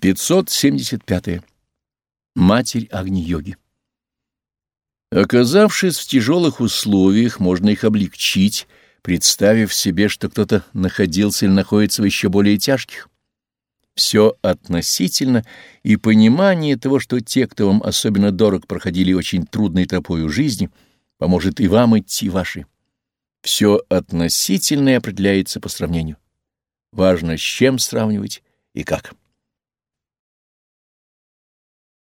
575. -е. Матерь Агни-йоги. Оказавшись в тяжелых условиях, можно их облегчить, представив себе, что кто-то находился или находится в еще более тяжких. Все относительно, и понимание того, что те, кто вам особенно дорог, проходили очень трудной тропою жизни, поможет и вам идти вашей. Все относительное определяется по сравнению. Важно, с чем сравнивать и как.